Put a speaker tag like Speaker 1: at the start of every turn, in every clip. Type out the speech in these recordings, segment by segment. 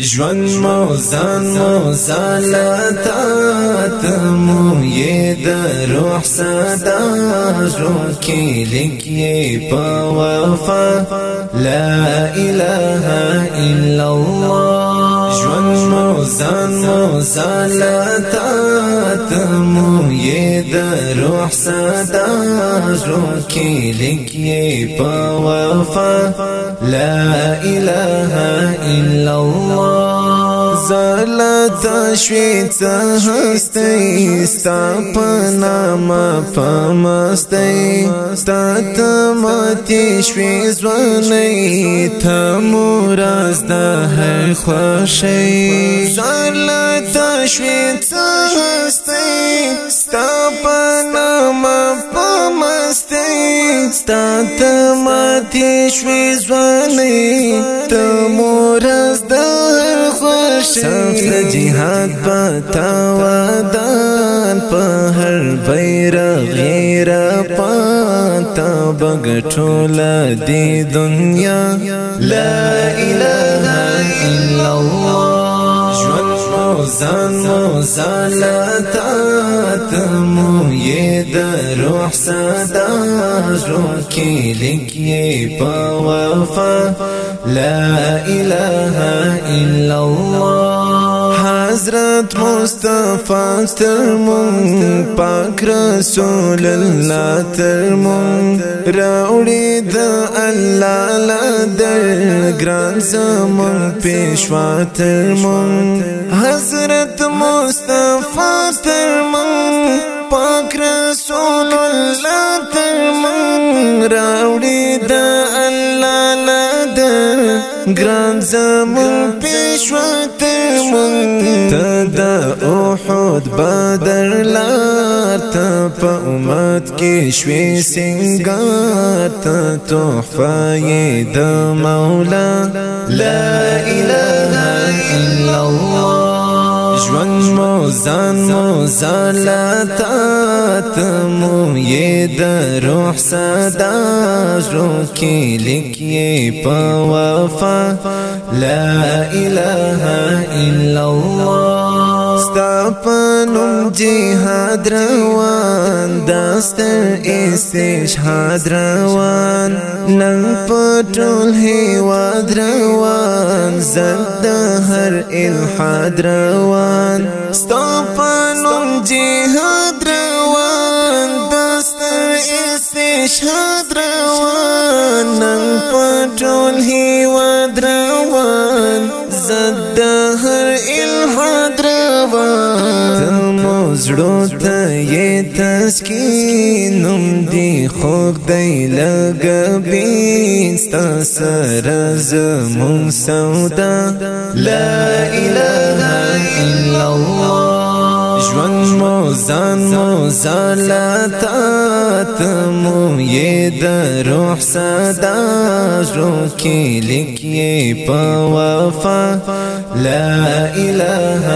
Speaker 1: ژوند مو ځان مو ځان لا تا مو یې د روح صدا روح کې لیکې په وفا لا اله الا الله ژوند مو ځان مو ځان لا تا مو یې د روح صدا روح کې لیکې په وفا لا اله الا الله زل تشوی تهستی ستا پناما پمستی ستا تمتی شوی زوانی تا موراز دا هر خوشی زل تشوی تهستی ستا پناما ستات ماتې شوې ځواني ته مورز د خوشي صف د جهاد پتا ودان په هر بیرغ غیر پتا بغټول دی دنیا لا اله الا الله موزان موزان لطات موید روح صدا روح کی لکیے پا وفا لا الہ الا اللہ حضرت مصطفی تر مون پاک رسول الله تر مون راوړي د الله لادر ګران زمون پېښوا تر مون حضرت مصطفی تر مون پاک رسول الله تر مون راوړي د الله لادر ګران زمون پېښوا پروت بدر لار ته په امت کې شوي سنگار ته تحفه د مولا لا اله الا الله جوان مو زان مو زلاتات مو یه د روح صدا جو کی لیکي پا وفا لا اله الا الله ستا پنوم جهاد روان داست استشهاد روان نن پتول هیواد روان زد هر الحاد روان ستا پنوم جهاد روان داست استشهاد روان نن پتول هیواد روان زد زړو ته یې تسکینم دی خوب دی لګبین ستا سره زمون سودا لا اله الا الله ژوند مو ځان مو زالات مو یې د روح صدا ژوند کې لیکې په وفا لا اله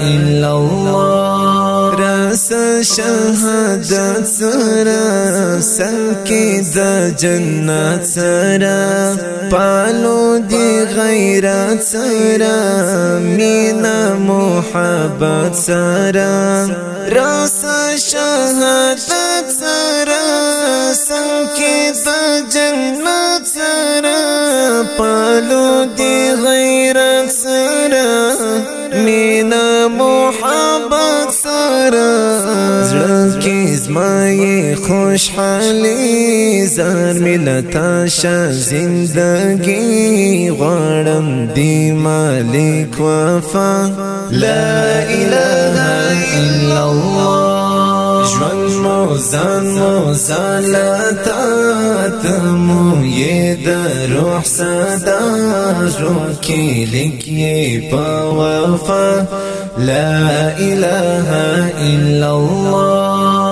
Speaker 1: الا الله پس شهادت سرا سلکی د جنت سرا پالو دی غیرت سرا مینا محبت سرا راس شهادت سرا سلکی د جنت سرا پالو دی غیرت سرا مینا محبت عالم کی زمای خوشحالی زار ملتا شا زندگی غارم دی مالک وفا لا اله الا الله جوان موزان موزان لتا تمو یہ در روح صدا روح کی لکیے پا وفا لا إله إلا الله